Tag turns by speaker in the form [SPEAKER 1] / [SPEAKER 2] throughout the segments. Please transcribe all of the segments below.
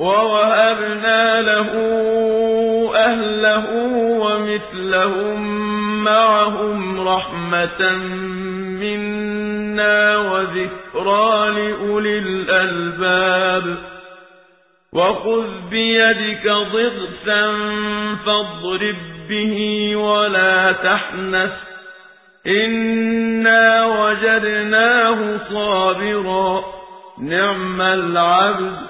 [SPEAKER 1] ووهبنا له أهله ومثلهم معهم رحمة منا وذكرى لأولي الألباب. وخذ بيدك ضغثا فاضرب به ولا تحنث. إنا وجدناه صابرا. نعم العبد.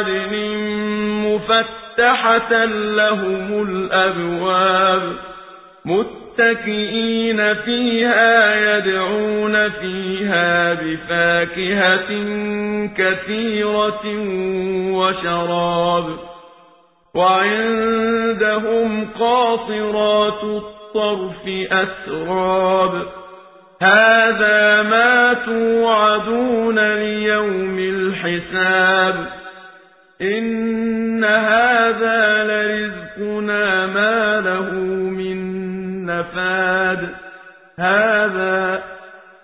[SPEAKER 1] مفتحة لهم الأبواب متكئين فيها يدعون فيها بفاكهة كثيرة وشراب وعندهم قاصرات الطرف أسراب هذا ما توعدون ليوم الحساب إن هذا لرزقنا ما له من نفاد هذا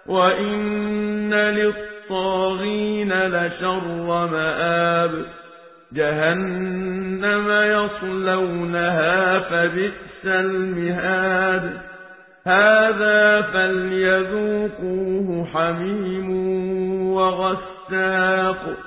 [SPEAKER 1] وإن للطاغين لشر مآب جهنم يصلونها فبئس المهاد هذا فليذوقوه حميم وغساق